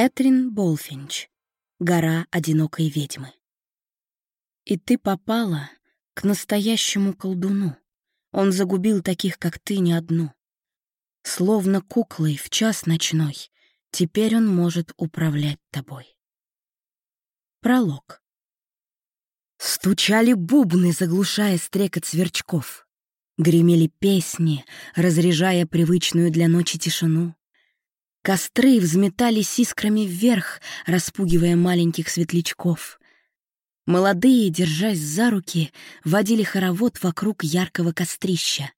Кэтрин Болфинч. Гора одинокой ведьмы. И ты попала к настоящему колдуну. Он загубил таких, как ты, не одну. Словно куклой в час ночной, теперь он может управлять тобой. Пролог. Стучали бубны, заглушая стрекот сверчков. Гремели песни, разряжая привычную для ночи тишину. Костры взметались искрами вверх, распугивая маленьких светлячков. Молодые, держась за руки, водили хоровод вокруг яркого кострища.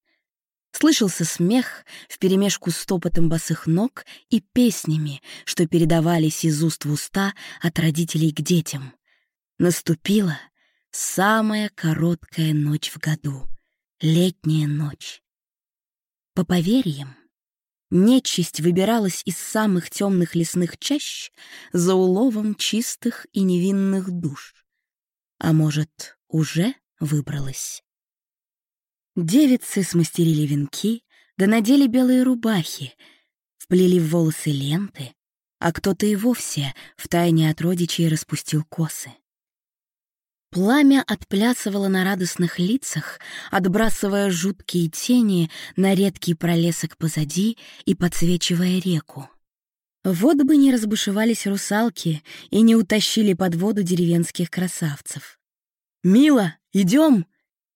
Слышался смех вперемешку с топотом босых ног и песнями, что передавались из уст в уста от родителей к детям. Наступила самая короткая ночь в году — летняя ночь. По поверьям, Нечисть выбиралась из самых темных лесных чащ за уловом чистых и невинных душ. А может, уже выбралась? Девицы смастерили венки, да надели белые рубахи, вплели в волосы ленты, а кто-то и вовсе втайне от родичей распустил косы. Пламя отплясывало на радостных лицах, отбрасывая жуткие тени на редкий пролесок позади и подсвечивая реку. Вот бы не разбушевались русалки и не утащили под воду деревенских красавцев. «Мила, идем!»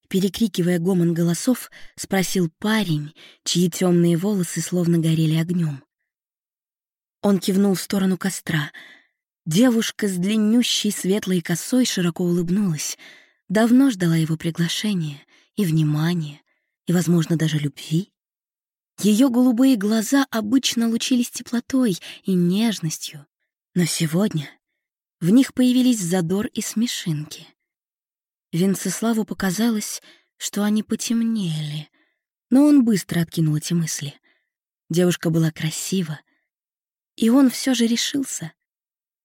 Перекрикивая гомон голосов, спросил парень, чьи темные волосы словно горели огнем. Он кивнул в сторону костра — Девушка с длиннющей светлой косой широко улыбнулась. Давно ждала его приглашения и внимания, и, возможно, даже любви. Ее голубые глаза обычно лучились теплотой и нежностью, но сегодня в них появились задор и смешинки. Венцеславу показалось, что они потемнели, но он быстро откинул эти мысли. Девушка была красива, и он все же решился —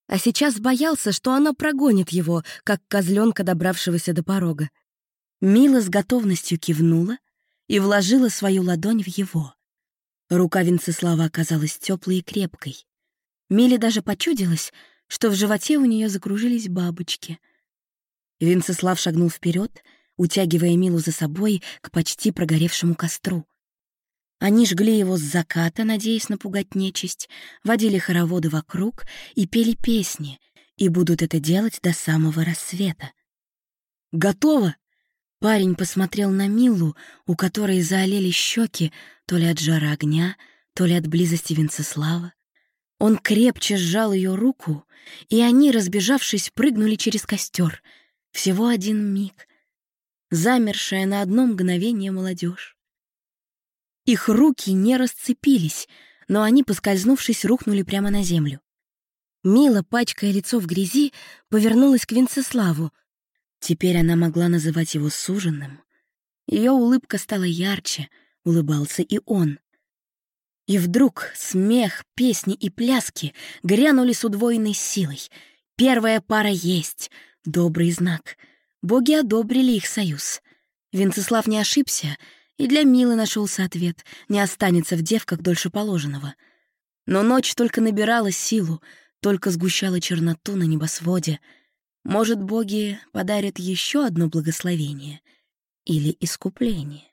а сейчас боялся, что она прогонит его, как козленка, добравшегося до порога. Мила с готовностью кивнула и вложила свою ладонь в его. Рука Венцеслава оказалась теплой и крепкой. Миле даже почудилось, что в животе у нее закружились бабочки. Венцеслав шагнул вперед, утягивая Милу за собой к почти прогоревшему костру. Они жгли его с заката, надеясь напугать нечисть, водили хороводы вокруг и пели песни, и будут это делать до самого рассвета. «Готово!» Парень посмотрел на Милу, у которой заолели щеки то ли от жара огня, то ли от близости Венцеслава. Он крепче сжал ее руку, и они, разбежавшись, прыгнули через костер. Всего один миг. Замершая на одно мгновение молодежь. Их руки не расцепились, но они, поскользнувшись, рухнули прямо на землю. Мила, пачкая лицо в грязи, повернулась к Венцеславу. Теперь она могла называть его суженным. Ее улыбка стала ярче, улыбался и он. И вдруг смех, песни и пляски грянули с удвоенной силой. Первая пара есть, добрый знак. Боги одобрили их союз. Венцеслав не ошибся — и для Милы нашелся ответ, не останется в девках дольше положенного. Но ночь только набирала силу, только сгущала черноту на небосводе. Может, боги подарят еще одно благословение или искупление.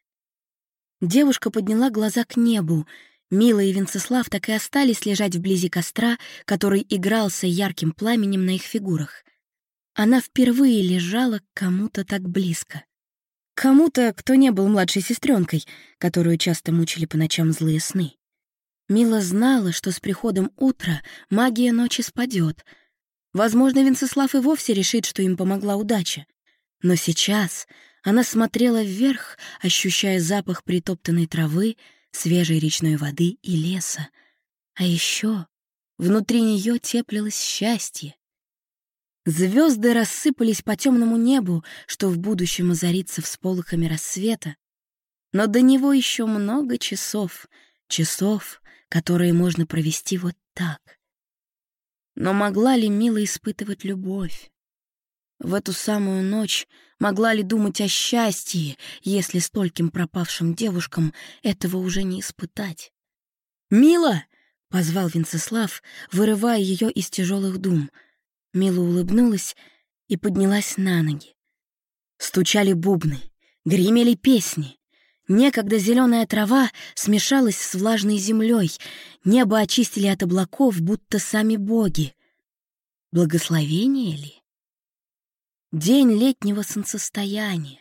Девушка подняла глаза к небу. Мила и Венцеслав так и остались лежать вблизи костра, который игрался ярким пламенем на их фигурах. Она впервые лежала к кому-то так близко. Кому-то, кто не был младшей сестренкой, которую часто мучили по ночам злые сны. Мила знала, что с приходом утра магия ночи спадет. Возможно, Венцеслав и вовсе решит, что им помогла удача. Но сейчас она смотрела вверх, ощущая запах притоптанной травы, свежей речной воды и леса. А еще внутри нее теплилось счастье. Звезды рассыпались по темному небу, что в будущем озарится всполохами рассвета. Но до него еще много часов, часов, которые можно провести вот так. Но могла ли Мила испытывать любовь? В эту самую ночь могла ли думать о счастье, если стольким пропавшим девушкам этого уже не испытать? «Мила!» позвал Венцеслав, вырывая ее из тяжелых дум. Мила улыбнулась и поднялась на ноги. Стучали бубны, гремели песни. Некогда зеленая трава смешалась с влажной землей, небо очистили от облаков, будто сами боги. Благословение ли? День летнего солнцестояния.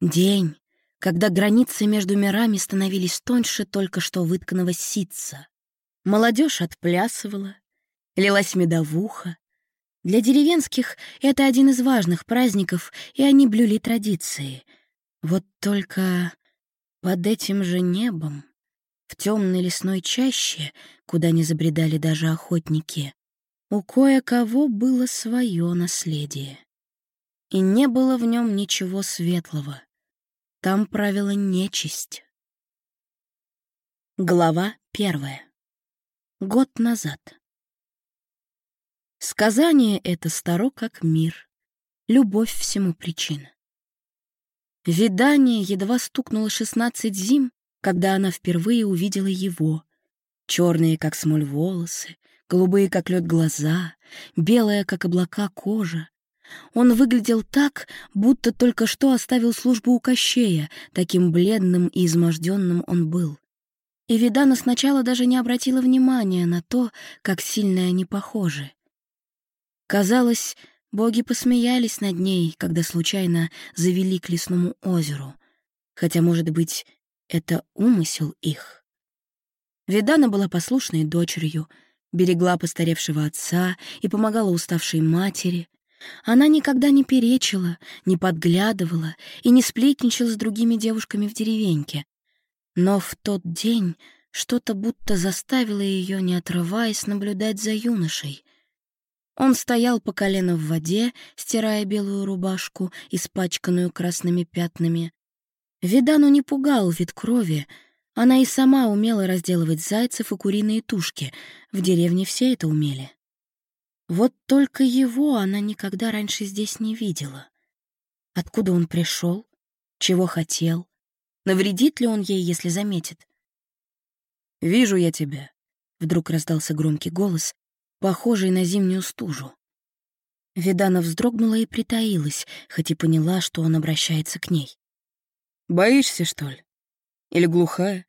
День, когда границы между мирами становились тоньше только что вытканного ситца. Молодежь отплясывала, лилась медовуха. Для деревенских это один из важных праздников, и они блюли традиции. Вот только под этим же небом, в темной лесной чаще, куда не забредали даже охотники, у кое-кого было свое наследие. И не было в нем ничего светлого. Там правила нечисть. Глава первая. Год назад. Сказание это старо как мир, любовь всему причина. Видание едва стукнуло шестнадцать зим, когда она впервые увидела его. Черные, как смоль, волосы, голубые, как лед, глаза, белая, как облака, кожа. Он выглядел так, будто только что оставил службу у Кощея, таким бледным и изможденным он был. И Видана сначала даже не обратила внимания на то, как сильно они похожи. Казалось, боги посмеялись над ней, когда случайно завели к лесному озеру, хотя, может быть, это умысел их. Видана была послушной дочерью — берегла постаревшего отца и помогала уставшей матери. Она никогда не перечила, не подглядывала и не сплетничала с другими девушками в деревеньке. Но в тот день что-то будто заставило ее, не отрываясь, наблюдать за юношей. Он стоял по колено в воде, стирая белую рубашку, испачканную красными пятнами. Видану не пугал вид крови, она и сама умела разделывать зайцев и куриные тушки. В деревне все это умели. Вот только его она никогда раньше здесь не видела. Откуда он пришел? Чего хотел? Навредит ли он ей, если заметит? «Вижу я тебя», — вдруг раздался громкий голос, похожий на зимнюю стужу. Видана вздрогнула и притаилась, хоть и поняла, что он обращается к ней. «Боишься, что ли?» Или глухая?»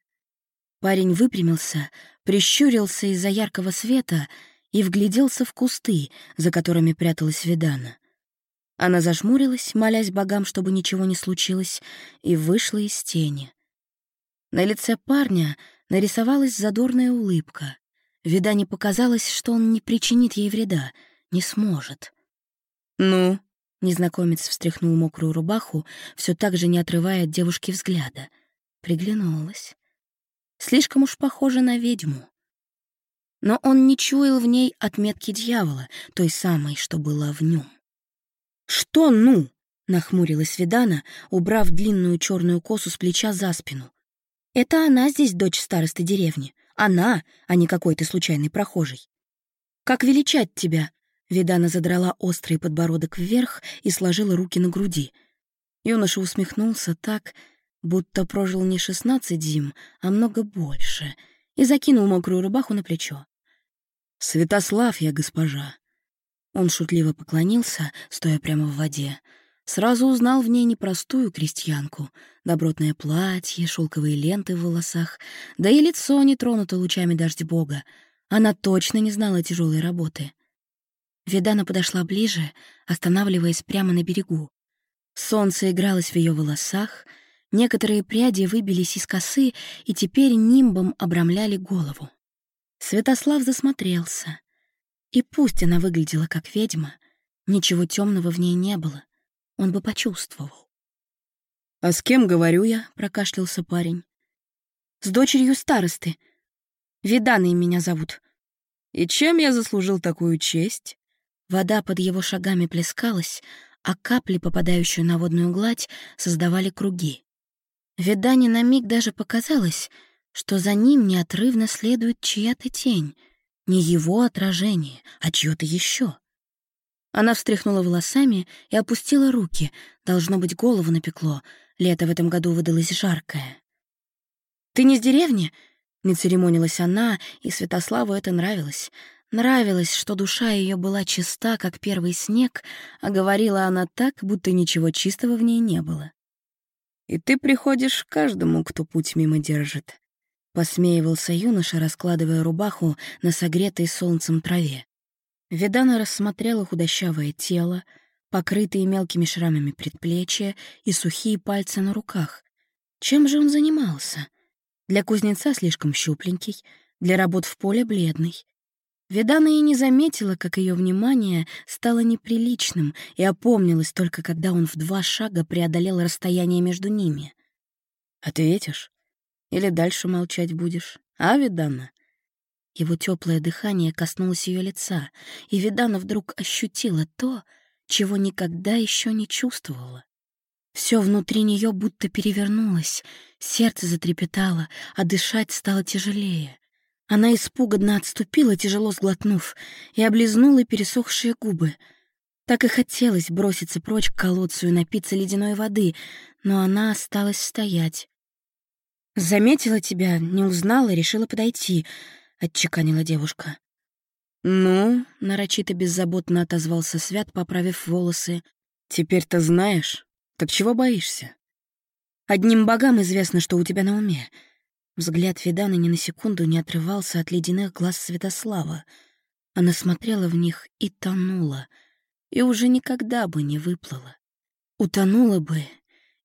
Парень выпрямился, прищурился из-за яркого света и вгляделся в кусты, за которыми пряталась Видана. Она зажмурилась, молясь богам, чтобы ничего не случилось, и вышла из тени. На лице парня нарисовалась задорная улыбка. Видане показалось, что он не причинит ей вреда, не сможет. «Ну?» — незнакомец встряхнул мокрую рубаху, все так же не отрывая от девушки взгляда — Приглянулась. Слишком уж похожа на ведьму. Но он не чуял в ней отметки дьявола, той самой, что была в нем. «Что «ну»?» — нахмурилась Видана, убрав длинную черную косу с плеча за спину. «Это она здесь дочь старосты деревни. Она, а не какой-то случайный прохожий. Как величать тебя?» Видана задрала острый подбородок вверх и сложила руки на груди. Юноша усмехнулся так, будто прожил не шестнадцать зим, а много больше, и закинул мокрую рубаху на плечо. «Святослав я, госпожа!» Он шутливо поклонился, стоя прямо в воде. Сразу узнал в ней непростую крестьянку. Добротное платье, шелковые ленты в волосах, да и лицо не тронуто лучами дождь бога. Она точно не знала тяжелой работы. Видана подошла ближе, останавливаясь прямо на берегу. Солнце игралось в ее волосах — Некоторые пряди выбились из косы и теперь нимбом обрамляли голову. Святослав засмотрелся. И пусть она выглядела как ведьма, ничего темного в ней не было. Он бы почувствовал. «А с кем говорю я?» — прокашлялся парень. «С дочерью старосты. Виданой меня зовут». «И чем я заслужил такую честь?» Вода под его шагами плескалась, а капли, попадающие на водную гладь, создавали круги. Видане на миг даже показалось, что за ним неотрывно следует чья-то тень, не его отражение, а чьё-то еще. Она встряхнула волосами и опустила руки. Должно быть, голову напекло. Лето в этом году выдалось жаркое. «Ты не с деревни? Не церемонилась она, и Святославу это нравилось. Нравилось, что душа ее была чиста, как первый снег, а говорила она так, будто ничего чистого в ней не было. «И ты приходишь к каждому, кто путь мимо держит», — посмеивался юноша, раскладывая рубаху на согретой солнцем траве. Видана рассмотрела худощавое тело, покрытые мелкими шрамами предплечья и сухие пальцы на руках. Чем же он занимался? Для кузнеца слишком щупленький, для работ в поле бледный. Видана и не заметила, как ее внимание стало неприличным и опомнилась только когда он в два шага преодолел расстояние между ними. «Ответишь? Или дальше молчать будешь? А, Видана?» Его теплое дыхание коснулось ее лица, и Видана вдруг ощутила то, чего никогда еще не чувствовала. Все внутри нее будто перевернулось, сердце затрепетало, а дышать стало тяжелее. Она испуганно отступила, тяжело сглотнув, и облизнула пересохшие губы. Так и хотелось броситься прочь к колодцу и напиться ледяной воды, но она осталась стоять. «Заметила тебя, не узнала, решила подойти», — отчеканила девушка. «Ну», — нарочито беззаботно отозвался Свят, поправив волосы, — «теперь-то знаешь, так чего боишься?» «Одним богам известно, что у тебя на уме», Взгляд Виданы ни на секунду не отрывался от ледяных глаз Святослава. Она смотрела в них и тонула, и уже никогда бы не выплыла. Утонула бы,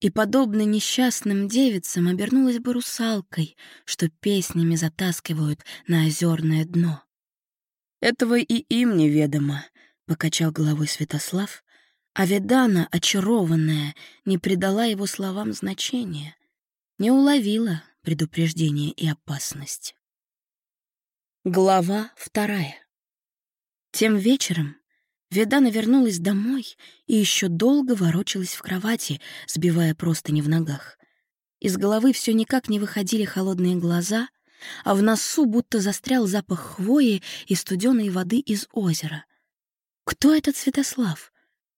и, подобно несчастным девицам, обернулась бы русалкой, что песнями затаскивают на озерное дно. «Этого и им неведомо», — покачал головой Святослав, а Видана, очарованная, не придала его словам значения, не уловила, предупреждение и опасность. Глава вторая. Тем вечером Ведана вернулась домой и еще долго ворочалась в кровати, сбивая простыни в ногах. Из головы все никак не выходили холодные глаза, а в носу будто застрял запах хвои и студеной воды из озера. Кто этот Святослав?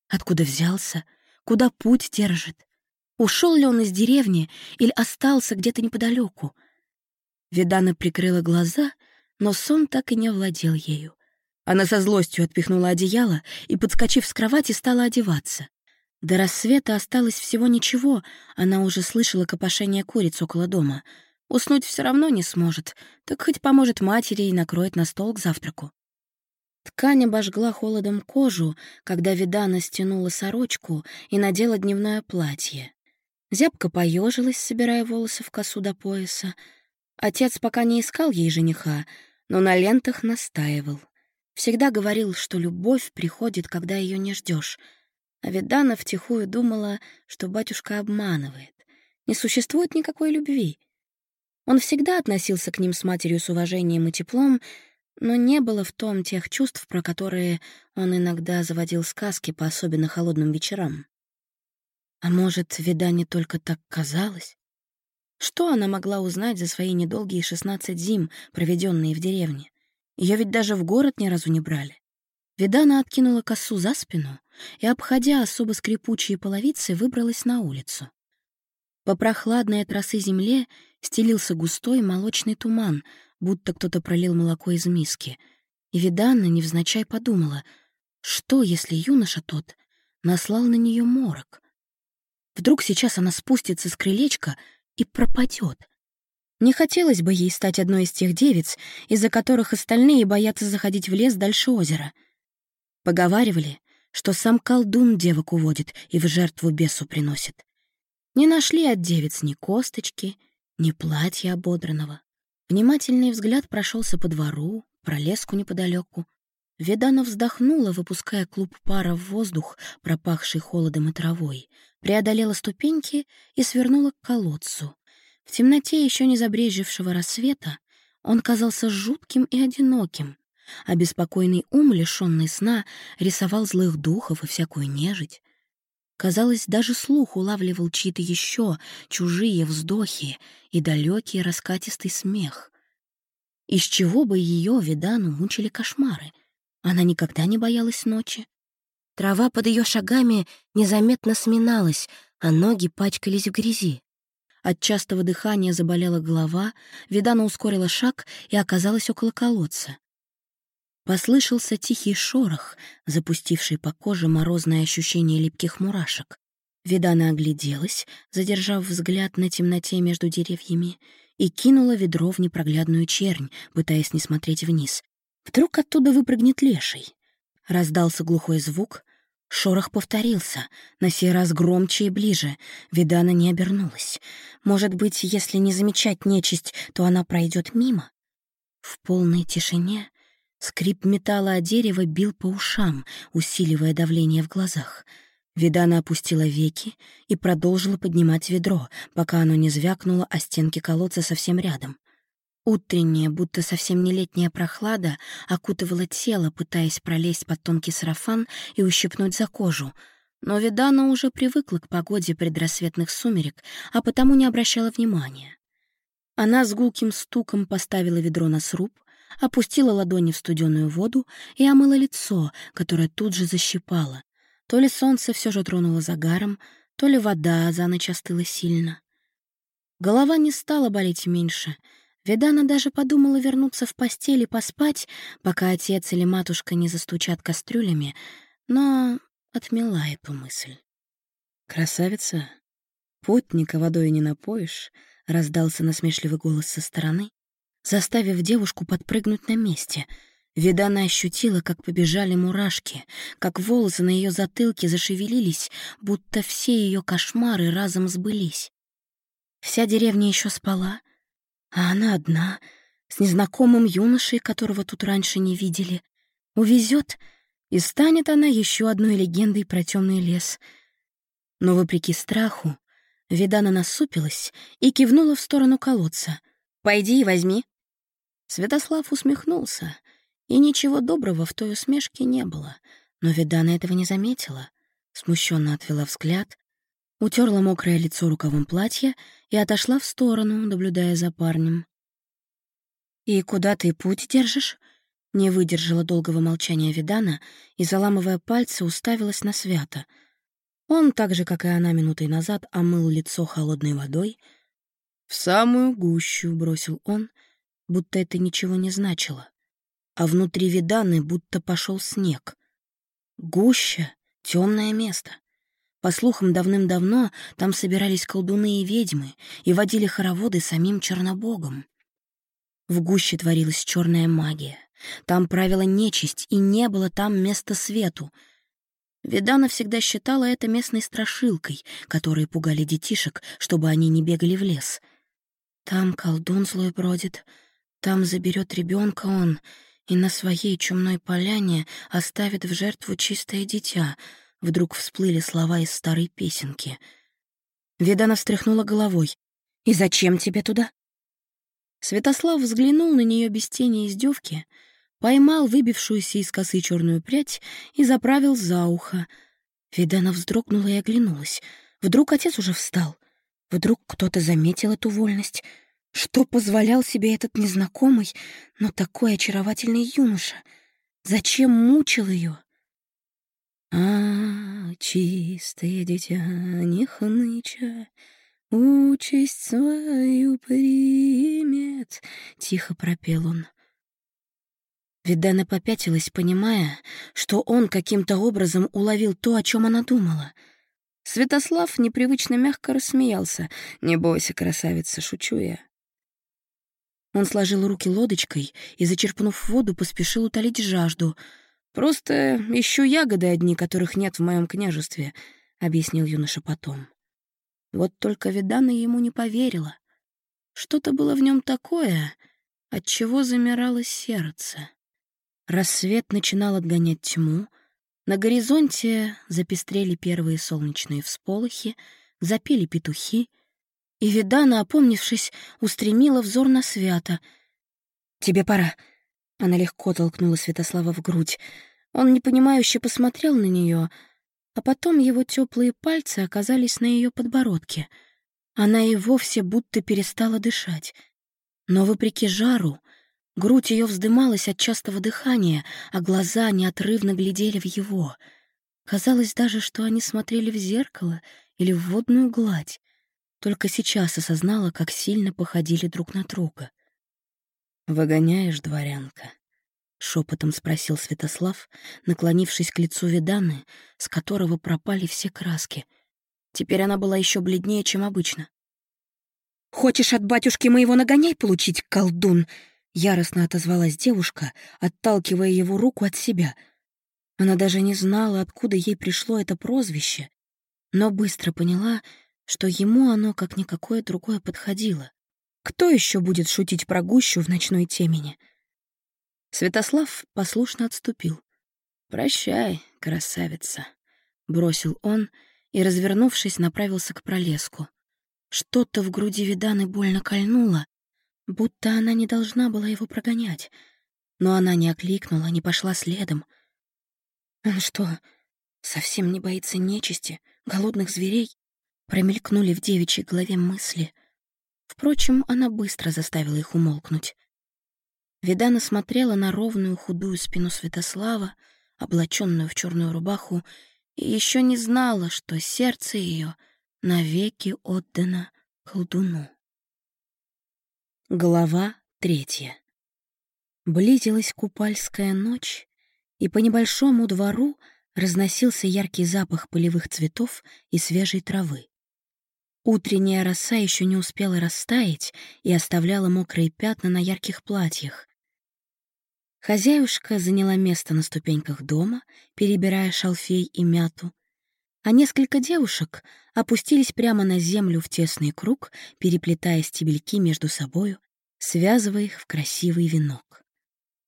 Откуда взялся? Куда путь держит? Ушел ли он из деревни или остался где-то неподалеку? Видана прикрыла глаза, но сон так и не овладел ею. Она со злостью отпихнула одеяло и, подскочив с кровати, стала одеваться. До рассвета осталось всего ничего, она уже слышала копошение куриц около дома. Уснуть все равно не сможет, так хоть поможет матери и накроет на стол к завтраку. Ткань обожгла холодом кожу, когда Видана стянула сорочку и надела дневное платье. Зябка поежилась, собирая волосы в косу до пояса. Отец пока не искал ей жениха, но на лентах настаивал. Всегда говорил, что любовь приходит, когда ее не ждешь. А Видана втихую думала, что батюшка обманывает. Не существует никакой любви. Он всегда относился к ним с матерью с уважением и теплом, но не было в том тех чувств, про которые он иногда заводил сказки по особенно холодным вечерам. А может, вида не только так казалось? Что она могла узнать за свои недолгие шестнадцать зим, проведенные в деревне? Ее ведь даже в город ни разу не брали. Видана откинула косу за спину и, обходя особо скрипучие половицы, выбралась на улицу. По прохладной от земле стелился густой молочный туман, будто кто-то пролил молоко из миски. И Видана невзначай подумала, что, если юноша тот наслал на нее морок — Вдруг сейчас она спустится с крылечка и пропадет. Не хотелось бы ей стать одной из тех девиц, из-за которых остальные боятся заходить в лес дальше озера. Поговаривали, что сам колдун девок уводит и в жертву бесу приносит. Не нашли от девиц ни косточки, ни платья ободранного. Внимательный взгляд прошелся по двору, пролеску неподалеку. Ведана вздохнула, выпуская клуб пара в воздух, пропахший холодом и травой — преодолела ступеньки и свернула к колодцу. В темноте еще не забрежевшего рассвета он казался жутким и одиноким, а беспокойный ум, лишенный сна, рисовал злых духов и всякую нежить. Казалось, даже слух улавливал чьи-то еще чужие вздохи и далекий раскатистый смех. Из чего бы ее, Видану, мучили кошмары? Она никогда не боялась ночи. Трава под ее шагами незаметно сминалась, а ноги пачкались в грязи. От частого дыхания заболела голова, Видана ускорила шаг и оказалась около колодца. Послышался тихий шорох, запустивший по коже морозное ощущение липких мурашек. Видана огляделась, задержав взгляд на темноте между деревьями, и кинула ведро в непроглядную чернь, пытаясь не смотреть вниз. Вдруг оттуда выпрыгнет леший. Раздался глухой звук, шорох повторился, на сей раз громче и ближе. Видана не обернулась. Может быть, если не замечать нечисть, то она пройдет мимо? В полной тишине скрип металла о дерево бил по ушам, усиливая давление в глазах — Видана опустила веки и продолжила поднимать ведро, пока оно не звякнуло о стенки колодца совсем рядом. Утренняя, будто совсем не летняя прохлада окутывала тело, пытаясь пролезть под тонкий сарафан и ущипнуть за кожу. Но Видана уже привыкла к погоде предрассветных сумерек, а потому не обращала внимания. Она с гулким стуком поставила ведро на сруб, опустила ладони в студеную воду и омыла лицо, которое тут же защипало, то ли солнце все же тронуло загаром, то ли вода за ночь остыла сильно. Голова не стала болеть меньше. Ведана даже подумала вернуться в постель и поспать, пока отец или матушка не застучат кастрюлями, но отмела эту мысль. «Красавица, путника водой не напоишь», — раздался насмешливый голос со стороны, заставив девушку подпрыгнуть на месте — Видана ощутила, как побежали мурашки, как волосы на ее затылке зашевелились, будто все ее кошмары разом сбылись. Вся деревня еще спала, а она одна, с незнакомым юношей, которого тут раньше не видели. Увезет, и станет она еще одной легендой про темный лес. Но, вопреки страху, Видана насупилась и кивнула в сторону колодца. «Пойди и возьми». Святослав усмехнулся — и ничего доброго в той усмешке не было, но Видана этого не заметила. Смущенно отвела взгляд, утерла мокрое лицо рукавом платья и отошла в сторону, наблюдая за парнем. «И куда ты путь держишь?» Не выдержала долгого молчания Видана и, заламывая пальцы, уставилась на Свята. Он, так же, как и она минутой назад, омыл лицо холодной водой. «В самую гущу», — бросил он, будто это ничего не значило а внутри Виданы будто пошел снег. Гуща — темное место. По слухам, давным-давно там собирались колдуны и ведьмы и водили хороводы самим Чернобогом. В гуще творилась черная магия. Там правила нечисть, и не было там места свету. Видана всегда считала это местной страшилкой, которые пугали детишек, чтобы они не бегали в лес. Там колдун злой бродит, там заберет ребенка он, и на своей чумной поляне оставит в жертву чистое дитя. Вдруг всплыли слова из старой песенки. Ведана встряхнула головой. «И зачем тебе туда?» Святослав взглянул на нее без тени издевки, поймал выбившуюся из косы черную прядь и заправил за ухо. Видана вздрогнула и оглянулась. Вдруг отец уже встал. Вдруг кто-то заметил эту вольность — что позволял себе этот незнакомый, но такой очаровательный юноша? Зачем мучил ее? А, чистое дитя, не хныча, участь свою примет, — тихо пропел он. Видана попятилась, понимая, что он каким-то образом уловил то, о чем она думала. Святослав непривычно мягко рассмеялся. «Не бойся, красавица, шучу я. Он сложил руки лодочкой и, зачерпнув воду, поспешил утолить жажду. «Просто ищу ягоды одни, которых нет в моем княжестве», — объяснил юноша потом. Вот только Видана ему не поверила. Что-то было в нем такое, от чего замирало сердце. Рассвет начинал отгонять тьму, на горизонте запестрели первые солнечные всполохи, запели петухи, и Видана, опомнившись, устремила взор на Свята. «Тебе пора». Она легко толкнула Святослава в грудь. Он непонимающе посмотрел на нее, а потом его теплые пальцы оказались на ее подбородке. Она и вовсе будто перестала дышать. Но, вопреки жару, грудь ее вздымалась от частого дыхания, а глаза неотрывно глядели в его. Казалось даже, что они смотрели в зеркало или в водную гладь. Только сейчас осознала, как сильно походили друг на друга. «Выгоняешь, дворянка?» — шепотом спросил Святослав, наклонившись к лицу Виданы, с которого пропали все краски. Теперь она была еще бледнее, чем обычно. «Хочешь от батюшки моего нагоняй получить, колдун?» — яростно отозвалась девушка, отталкивая его руку от себя. Она даже не знала, откуда ей пришло это прозвище, но быстро поняла, что ему оно как никакое другое подходило. Кто еще будет шутить про гущу в ночной темени? Святослав послушно отступил. «Прощай, красавица», — бросил он и, развернувшись, направился к пролеску. Что-то в груди Виданы больно кольнуло, будто она не должна была его прогонять. Но она не окликнула, не пошла следом. «Он что, совсем не боится нечисти, голодных зверей?» Промелькнули в девичьей голове мысли. Впрочем, она быстро заставила их умолкнуть. Видана смотрела на ровную худую спину Святослава, облаченную в черную рубаху, и еще не знала, что сердце ее навеки отдано колдуну. Глава третья. Близилась купальская ночь, и по небольшому двору разносился яркий запах полевых цветов и свежей травы. Утренняя роса еще не успела растаять и оставляла мокрые пятна на ярких платьях. Хозяюшка заняла место на ступеньках дома, перебирая шалфей и мяту, а несколько девушек опустились прямо на землю в тесный круг, переплетая стебельки между собою, связывая их в красивый венок.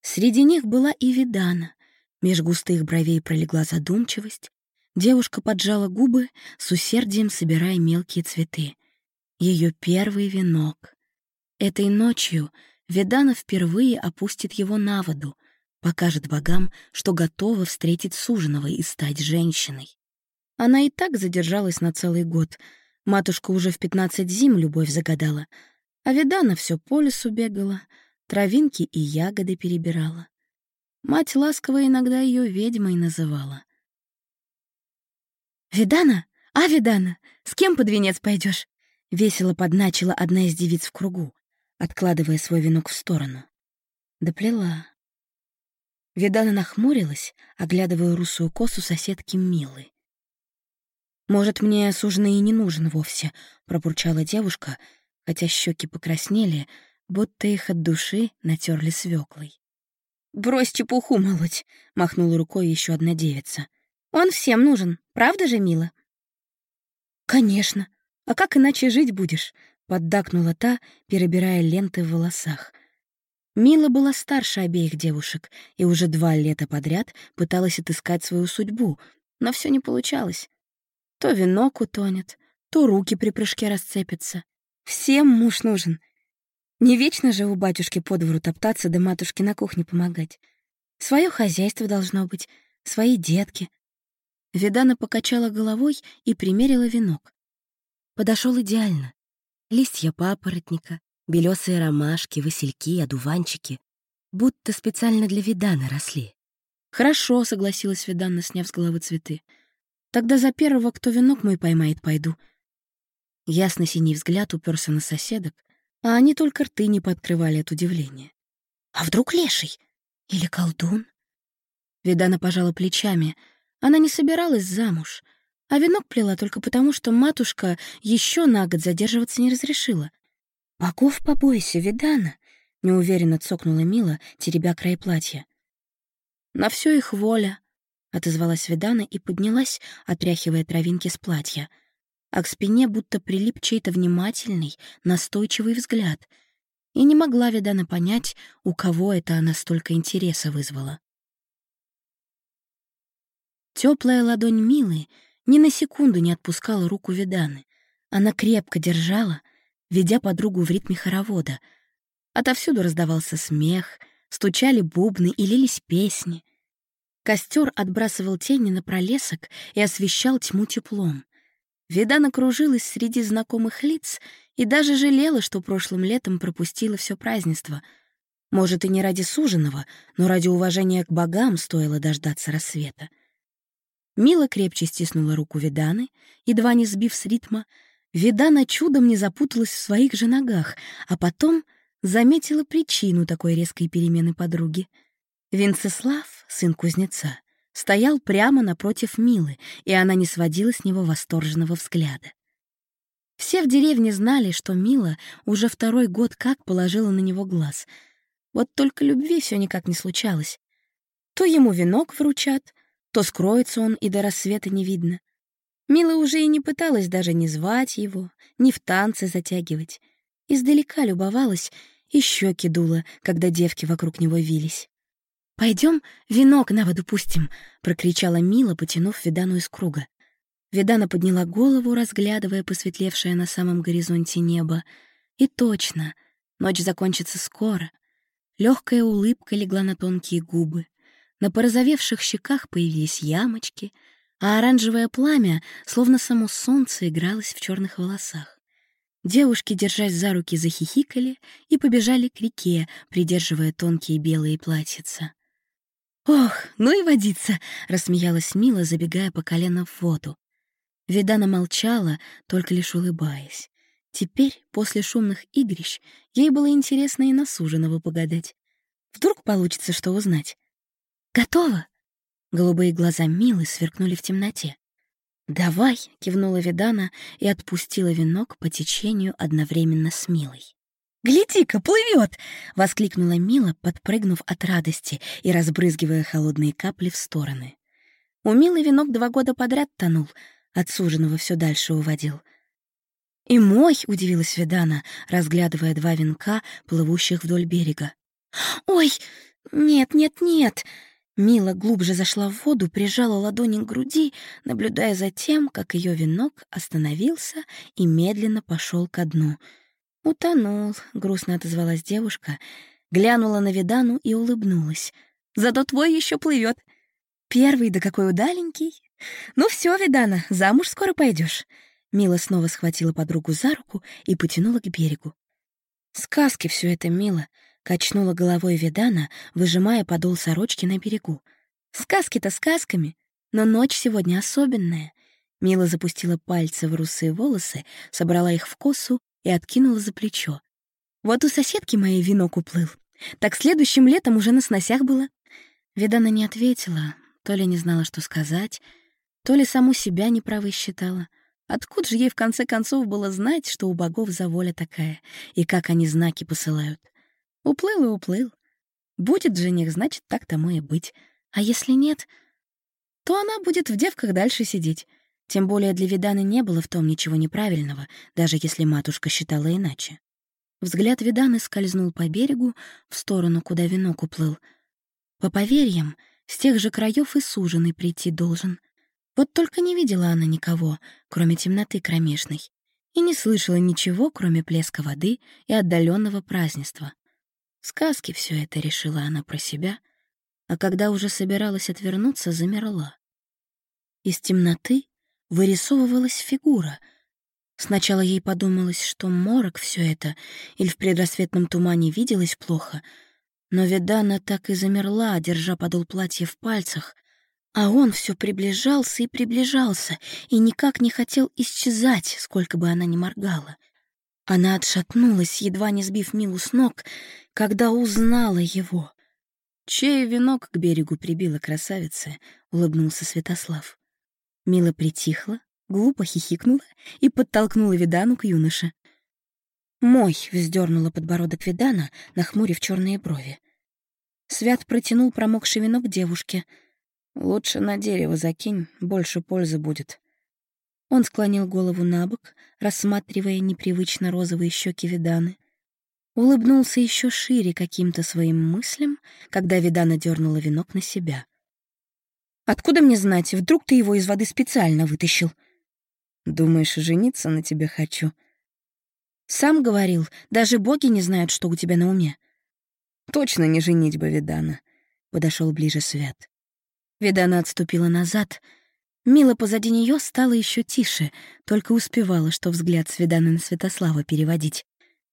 Среди них была и Видана. Меж густых бровей пролегла задумчивость, Девушка поджала губы, с усердием собирая мелкие цветы. Ее первый венок. Этой ночью Ведана впервые опустит его на воду, покажет богам, что готова встретить суженого и стать женщиной. Она и так задержалась на целый год. Матушка уже в пятнадцать зим любовь загадала, а Ведана все по лесу бегала, травинки и ягоды перебирала. Мать ласково иногда ее ведьмой называла. «Видана? А, Видана, с кем под венец пойдешь? Весело подначила одна из девиц в кругу, откладывая свой венок в сторону. Доплела. Видана нахмурилась, оглядывая русую косу соседки Милы. «Может, мне суженый и не нужен вовсе», — пробурчала девушка, хотя щеки покраснели, будто их от души натерли свеклой. «Брось чепуху молоть», — махнула рукой еще одна девица. Он всем нужен, правда же, мила?» «Конечно. А как иначе жить будешь?» — поддакнула та, перебирая ленты в волосах. Мила была старше обеих девушек и уже два лета подряд пыталась отыскать свою судьбу, но все не получалось. То венок утонет, то руки при прыжке расцепятся. Всем муж нужен. Не вечно же у батюшки по двору топтаться да матушке на кухне помогать. Свое хозяйство должно быть, свои детки, Видана покачала головой и примерила венок. Подошел идеально. Листья папоротника, белесые ромашки, васильки, одуванчики. Будто специально для Видана росли. «Хорошо», — согласилась Видана, сняв с головы цветы. «Тогда за первого, кто венок мой поймает, пойду». Ясно-синий взгляд уперся на соседок, а они только рты не подкрывали от удивления. «А вдруг леший? Или колдун?» Видана пожала плечами — она не собиралась замуж, а венок плела только потому, что матушка еще на год задерживаться не разрешила. «Богов побойся, Видана!» — неуверенно цокнула Мила, теребя край платья. «На все их воля», — отозвалась Видана и поднялась, отряхивая травинки с платья. А к спине будто прилип чей-то внимательный, настойчивый взгляд. И не могла Видана понять, у кого это она столько интереса вызвала. Теплая ладонь Милы ни на секунду не отпускала руку Виданы. Она крепко держала, ведя подругу в ритме хоровода. Отовсюду раздавался смех, стучали бубны и лились песни. Костер отбрасывал тени на пролесок и освещал тьму теплом. Видана кружилась среди знакомых лиц и даже жалела, что прошлым летом пропустила все празднество. Может, и не ради суженого, но ради уважения к богам стоило дождаться рассвета. Мила крепче стиснула руку Виданы, едва не сбив с ритма, Видана чудом не запуталась в своих же ногах, а потом заметила причину такой резкой перемены подруги. Винцеслав, сын кузнеца, стоял прямо напротив Милы, и она не сводила с него восторженного взгляда. Все в деревне знали, что Мила уже второй год как положила на него глаз. Вот только любви все никак не случалось. То ему венок вручат, то скроется он, и до рассвета не видно. Мила уже и не пыталась даже не звать его, ни в танцы затягивать. Издалека любовалась и щеки дула, когда девки вокруг него вились. Пойдем венок на воду пустим», — прокричала Мила, потянув Видану из круга. Видана подняла голову, разглядывая посветлевшее на самом горизонте небо. И точно, ночь закончится скоро. Легкая улыбка легла на тонкие губы. На порозовевших щеках появились ямочки, а оранжевое пламя, словно само солнце, игралось в черных волосах. Девушки, держась за руки, захихикали и побежали к реке, придерживая тонкие белые платьица. «Ох, ну и водиться!» — рассмеялась Мила, забегая по колено в воду. Видана молчала, только лишь улыбаясь. Теперь, после шумных игрищ, ей было интересно и на суженого погадать. Вдруг получится что узнать. «Готово!» Голубые глаза Милы сверкнули в темноте. «Давай!» — кивнула Видана и отпустила венок по течению одновременно с Милой. «Гляди-ка, плывет!» — воскликнула Мила, подпрыгнув от радости и разбрызгивая холодные капли в стороны. У Милы венок два года подряд тонул, от суженого все дальше уводил. «И мой!» — удивилась Видана, разглядывая два венка, плывущих вдоль берега. «Ой! Нет, нет, нет!» Мила глубже зашла в воду, прижала ладони к груди, наблюдая за тем, как ее венок остановился и медленно пошел ко дну — «Утонул», — грустно отозвалась девушка, глянула на Видану и улыбнулась. «Зато твой еще плывет. Первый, да какой удаленький. Ну все, Видана, замуж скоро пойдешь. Мила снова схватила подругу за руку и потянула к берегу. «Сказки все это, Мила», — качнула головой Видана, выжимая подол сорочки на берегу. «Сказки-то сказками, но ночь сегодня особенная». Мила запустила пальцы в русые волосы, собрала их в косу и откинула за плечо. «Вот у соседки моей венок уплыл. Так следующим летом уже на сносях было». Видана не ответила, то ли не знала, что сказать, то ли саму себя неправой считала. Откуда же ей в конце концов было знать, что у богов за воля такая, и как они знаки посылают? Уплыл и уплыл. Будет жених, значит, так тому и быть. А если нет, то она будет в девках дальше сидеть. Тем более для Виданы не было в том ничего неправильного, даже если матушка считала иначе. Взгляд Виданы скользнул по берегу, в сторону, куда венок уплыл. По поверьям, с тех же краев и суженый прийти должен. Вот только не видела она никого, кроме темноты кромешной, и не слышала ничего, кроме плеска воды и отдаленного празднества. Сказки все это решила она про себя, а когда уже собиралась отвернуться, замерла. Из темноты вырисовывалась фигура. Сначала ей подумалось, что морок все это, или в предрассветном тумане виделось плохо, но Ведана так и замерла, держа подол платья в пальцах, а он все приближался и приближался, и никак не хотел исчезать, сколько бы она ни моргала. Она отшатнулась, едва не сбив Милу с ног, когда узнала его. «Чей венок к берегу прибила красавица?» — улыбнулся Святослав. Мила притихла, глупо хихикнула и подтолкнула Видану к юноше. «Мой!» — вздернула подбородок Видана, нахмурив черные брови. Свят протянул промокший венок девушке. «Лучше на дерево закинь, больше пользы будет». Он склонил голову на бок, рассматривая непривычно розовые щеки Виданы. Улыбнулся еще шире каким-то своим мыслям, когда Видана дернула венок на себя. Откуда мне знать, вдруг ты его из воды специально вытащил? Думаешь, жениться на тебе хочу? Сам говорил, даже боги не знают, что у тебя на уме. Точно не женить бы Видана. Подошел ближе Свят. Видана отступила назад. Мила позади нее стала еще тише, только успевала, что взгляд с Виданы на Святослава переводить.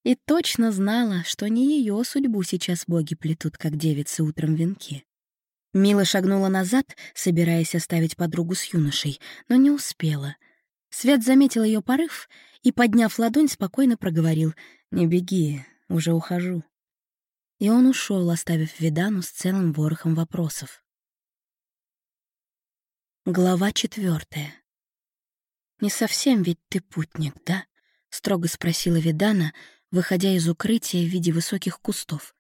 И точно знала, что не ее судьбу сейчас боги плетут, как девицы утром в венке. Мила шагнула назад, собираясь оставить подругу с юношей, но не успела. Свет заметил ее порыв и, подняв ладонь, спокойно проговорил «Не беги, уже ухожу». И он ушел, оставив Видану с целым ворохом вопросов. Глава четвертая. «Не совсем ведь ты путник, да?» — строго спросила Видана, выходя из укрытия в виде высоких кустов.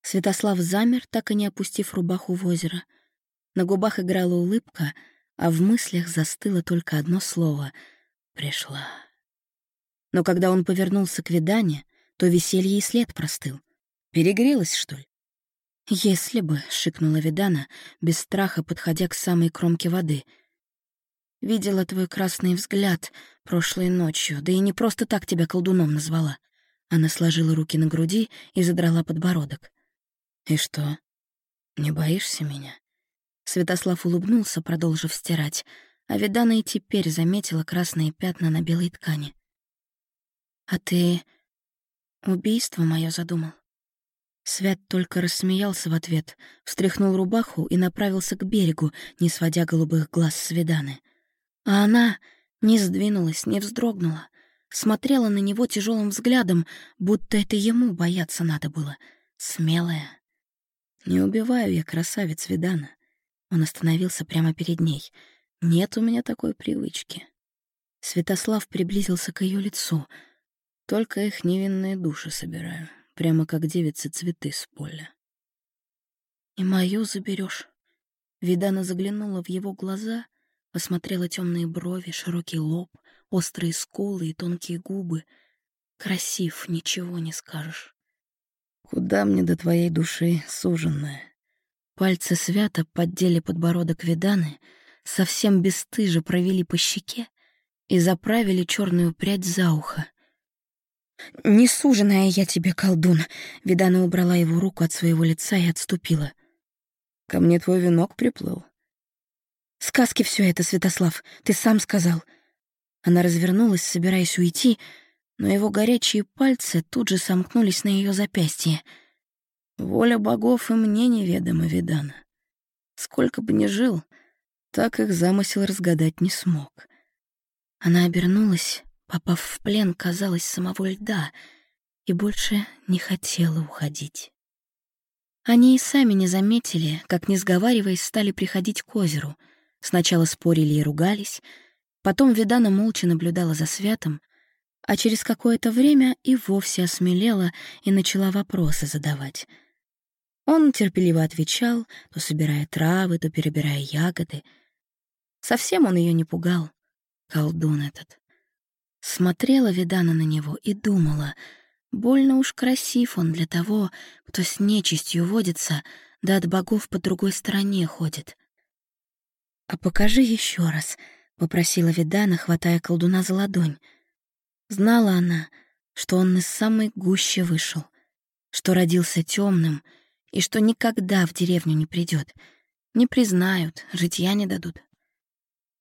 Святослав замер, так и не опустив рубаху в озеро. На губах играла улыбка, а в мыслях застыло только одно слово — «пришла». Но когда он повернулся к Видане, то веселье и след простыл. Перегрелась, что ли? «Если бы», — шикнула Видана, без страха подходя к самой кромке воды. «Видела твой красный взгляд прошлой ночью, да и не просто так тебя колдуном назвала». Она сложила руки на груди и задрала подбородок. «И что, не боишься меня?» Святослав улыбнулся, продолжив стирать, а Видана и теперь заметила красные пятна на белой ткани. «А ты убийство мое задумал?» Свят только рассмеялся в ответ, встряхнул рубаху и направился к берегу, не сводя голубых глаз с Виданы. А она не сдвинулась, не вздрогнула, смотрела на него тяжелым взглядом, будто это ему бояться надо было. Смелая. «Не убиваю я красавиц Видана». Он остановился прямо перед ней. «Нет у меня такой привычки». Святослав приблизился к ее лицу. «Только их невинные души собираю, прямо как девицы цветы с поля». «И мою заберешь. Видана заглянула в его глаза, осмотрела темные брови, широкий лоб, острые скулы и тонкие губы. Красив, ничего не скажешь. Куда мне до твоей души, суженная? Пальцы свято поддели подбородок Виданы, совсем бесстыже провели по щеке и заправили черную прядь за ухо. «Не суженая я тебе, колдун!» Видана убрала его руку от своего лица и отступила. «Ко мне твой венок приплыл». «Сказки все это, Святослав, ты сам сказал». Она развернулась, собираясь уйти, но его горячие пальцы тут же сомкнулись на ее запястье. Воля богов и мне неведома, Видана. Сколько бы ни жил, так их замысел разгадать не смог. Она обернулась, попав в плен, казалось, самого льда, и больше не хотела уходить. Они и сами не заметили, как, не сговариваясь, стали приходить к озеру. Сначала спорили и ругались, потом Видана молча наблюдала за святом, а через какое-то время и вовсе осмелела и начала вопросы задавать. Он терпеливо отвечал, то собирая травы, то перебирая ягоды. Совсем он ее не пугал, колдун этот. Смотрела Видана на него и думала, больно уж красив он для того, кто с нечистью водится, да от богов по другой стороне ходит. «А покажи еще раз», — попросила Видана, хватая колдуна за ладонь. Знала она, что он из самой гуще вышел, что родился темным и что никогда в деревню не придет, не признают, житья не дадут.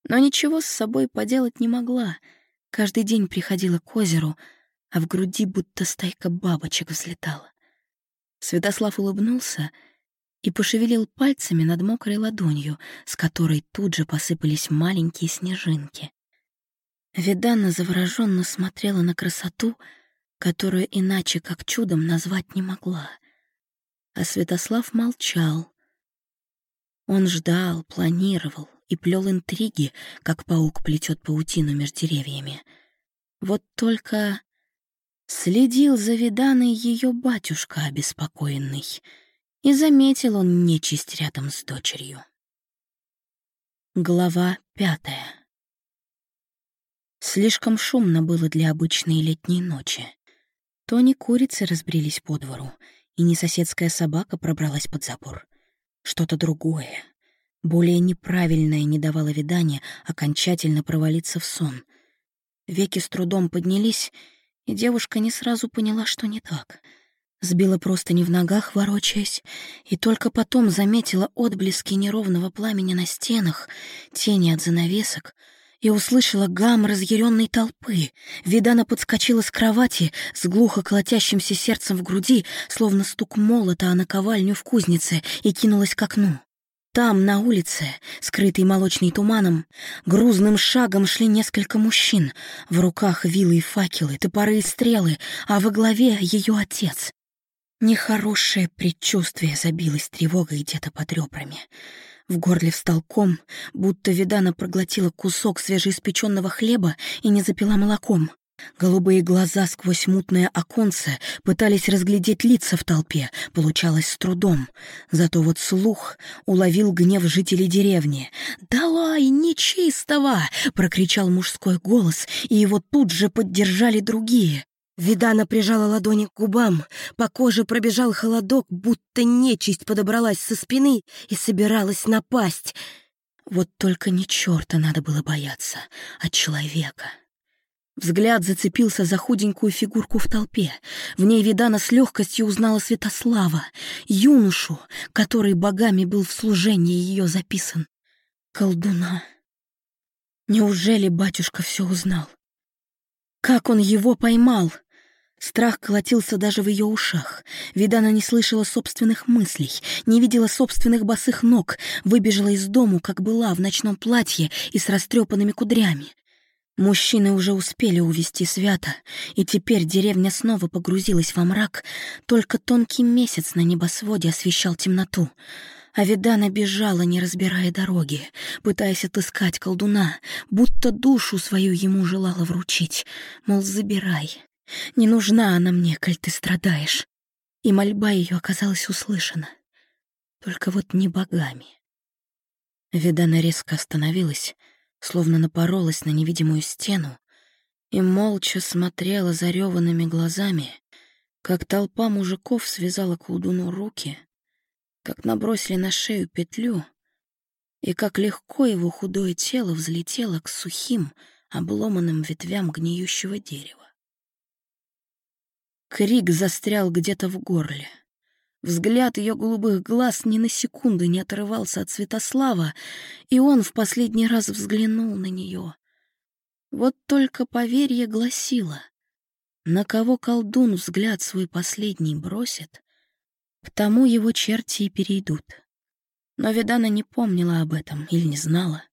Но ничего с собой поделать не могла. Каждый день приходила к озеру, а в груди будто стайка бабочек взлетала. Святослав улыбнулся и пошевелил пальцами над мокрой ладонью, с которой тут же посыпались маленькие снежинки. Видана завороженно смотрела на красоту, которую иначе как чудом назвать не могла. А Святослав молчал. Он ждал, планировал и плел интриги, как паук плетет паутину между деревьями. Вот только следил за Виданой ее батюшка обеспокоенный, и заметил он нечисть рядом с дочерью. Глава пятая Слишком шумно было для обычной летней ночи. То не курицы разбрелись по двору, и не соседская собака пробралась под забор. Что-то другое, более неправильное не давало видания окончательно провалиться в сон. Веки с трудом поднялись, и девушка не сразу поняла, что не так. Сбила просто не в ногах, ворочаясь, и только потом заметила отблески неровного пламени на стенах, тени от занавесок — и услышала гам разъяренной толпы. Видана подскочила с кровати с глухо колотящимся сердцем в груди, словно стук молота о наковальню в кузнице, и кинулась к окну. Там, на улице, скрытый молочный туманом, грузным шагом шли несколько мужчин. В руках вилы и факелы, топоры и стрелы, а во главе ее отец. Нехорошее предчувствие забилось тревогой где-то под ребрами. В горле встал ком, будто Видана проглотила кусок свежеиспеченного хлеба и не запила молоком. Голубые глаза сквозь мутное оконце пытались разглядеть лица в толпе, получалось с трудом. Зато вот слух уловил гнев жителей деревни. «Давай, нечистого!» — прокричал мужской голос, и его тут же поддержали другие. Видана прижала ладони к губам, по коже пробежал холодок, будто нечисть подобралась со спины и собиралась напасть. Вот только не черта надо было бояться, а человека. Взгляд зацепился за худенькую фигурку в толпе. В ней Видана с легкостью узнала Святослава, юношу, который богами был в служении ее записан. Колдуна. Неужели батюшка все узнал? Как он его поймал? Страх колотился даже в ее ушах. Видана не слышала собственных мыслей, не видела собственных босых ног, выбежала из дому, как была, в ночном платье и с растрепанными кудрями. Мужчины уже успели увести свято, и теперь деревня снова погрузилась во мрак, только тонкий месяц на небосводе освещал темноту. А Видана бежала, не разбирая дороги, пытаясь отыскать колдуна, будто душу свою ему желала вручить, мол, забирай. Не нужна она мне, коль ты страдаешь. И мольба ее оказалась услышана. Только вот не богами. Видана резко остановилась, словно напоролась на невидимую стену и молча смотрела зареванными глазами, как толпа мужиков связала колдуну руки, как набросили на шею петлю и как легко его худое тело взлетело к сухим, обломанным ветвям гниющего дерева. Крик застрял где-то в горле. Взгляд ее голубых глаз ни на секунду не отрывался от Святослава, и он в последний раз взглянул на нее. Вот только поверье гласило, на кого колдун взгляд свой последний бросит, к тому его черти и перейдут. Но Видана не помнила об этом или не знала.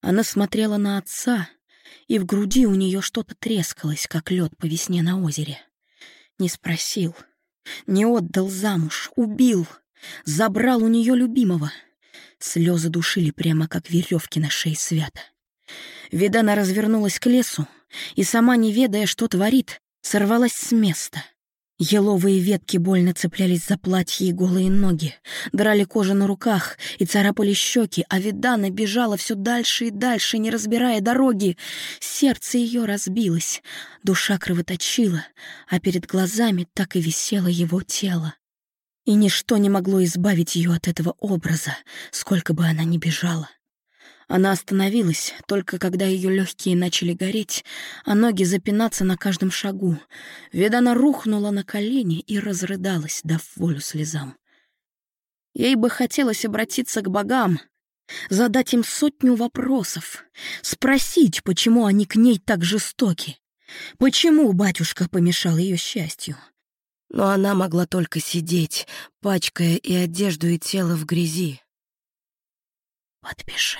Она смотрела на отца, и в груди у нее что-то трескалось, как лед по весне на озере. Не спросил — не отдал замуж, убил, забрал у нее любимого. Слезы душили прямо как веревки на шее свята. Видана развернулась к лесу и, сама не ведая, что творит, сорвалась с места. Еловые ветки больно цеплялись за платье и голые ноги, драли кожу на руках и царапали щеки, а Видана бежала все дальше и дальше, не разбирая дороги. Сердце ее разбилось, душа кровоточила, а перед глазами так и висело его тело. И ничто не могло избавить ее от этого образа, сколько бы она ни бежала. Она остановилась, только когда ее легкие начали гореть, а ноги запинаться на каждом шагу. Ведь она рухнула на колени и разрыдалась, дав волю слезам. Ей бы хотелось обратиться к богам, задать им сотню вопросов, спросить, почему они к ней так жестоки, почему батюшка помешал ее счастью. Но она могла только сидеть, пачкая и одежду, и тело в грязи. «Подпиши»,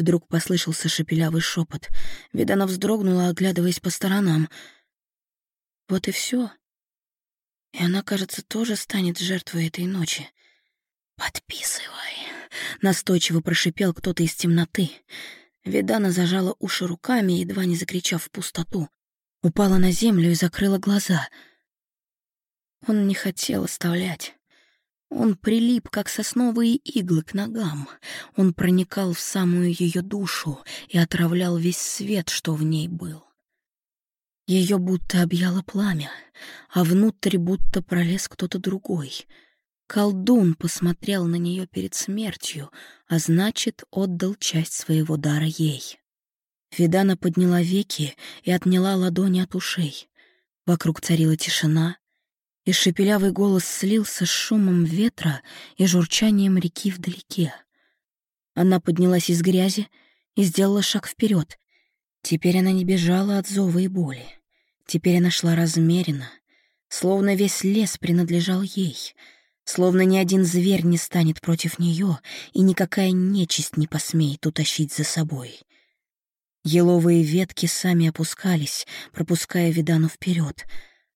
Вдруг послышался шепелявый шепот. Видана вздрогнула, оглядываясь по сторонам. Вот и все. И она, кажется, тоже станет жертвой этой ночи. «Подписывай», — настойчиво прошипел кто-то из темноты. Видана зажала уши руками, едва не закричав в пустоту. Упала на землю и закрыла глаза. Он не хотел оставлять. Он прилип, как сосновые иглы, к ногам. Он проникал в самую ее душу и отравлял весь свет, что в ней был. Ее будто объяло пламя, а внутрь будто пролез кто-то другой. Колдун посмотрел на нее перед смертью, а значит, отдал часть своего дара ей. Видана подняла веки и отняла ладони от ушей. Вокруг царила тишина, и шепелявый голос слился с шумом ветра и журчанием реки вдалеке. Она поднялась из грязи и сделала шаг вперед. Теперь она не бежала от зова и боли. Теперь она шла размеренно, словно весь лес принадлежал ей. словно ни один зверь не станет против нее, и никакая нечисть не посмеет утащить за собой. Еловые ветки сами опускались, пропуская Видану вперед,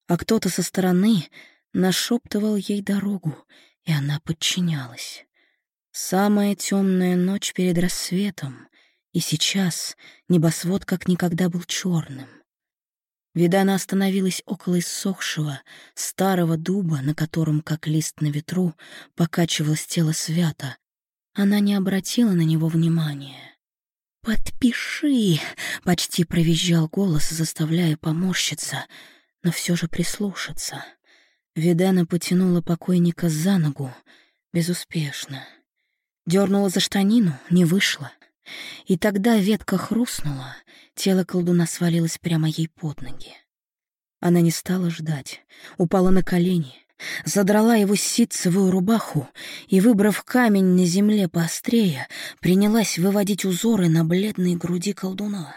а кто-то со стороны нашептывал ей дорогу, и она подчинялась. Самая темная ночь перед рассветом, и сейчас небосвод как никогда был черным. Видана остановилась около иссохшего, старого дуба, на котором, как лист на ветру, покачивалось тело свято. Она не обратила на него внимания. «Подпиши!» — почти провизжал голос, заставляя поморщиться, но все же прислушаться. Видана потянула покойника за ногу, безуспешно. Дернула за штанину, не вышло. И тогда ветка хрустнула, тело колдуна свалилось прямо ей под ноги. Она не стала ждать, упала на колени, задрала его ситцевую рубаху и, выбрав камень на земле поострее, принялась выводить узоры на бледной груди колдуна.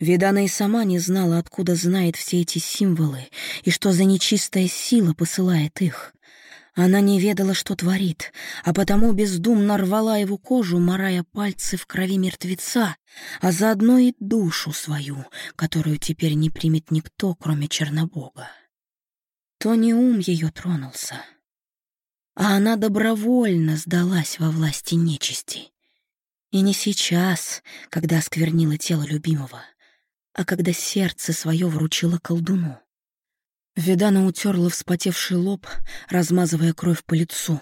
Видана и сама не знала, откуда знает все эти символы и что за нечистая сила посылает их. Она не ведала, что творит, а потому бездумно рвала его кожу, морая пальцы в крови мертвеца, а заодно и душу свою, которую теперь не примет никто, кроме Чернобога. То не ум ее тронулся, а она добровольно сдалась во власти нечисти. И не сейчас, когда осквернила тело любимого, а когда сердце свое вручило колдуну. Видана утерла вспотевший лоб, размазывая кровь по лицу.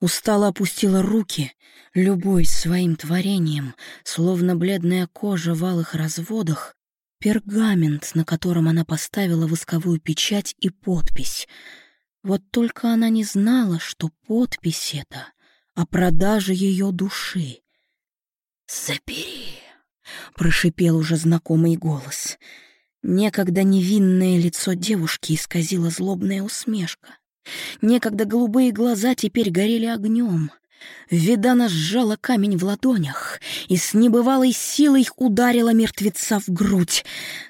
Устало опустила руки, любой своим творением, словно бледная кожа в алых разводах, пергамент, на котором она поставила восковую печать и подпись. Вот только она не знала, что подпись эта о продаже ее души. «Забери!» — прошипел уже знакомый голос — Некогда невинное лицо девушки исказила злобная усмешка. Некогда голубые глаза теперь горели огнем. Видана сжала камень в ладонях и с небывалой силой ударила мертвеца в грудь.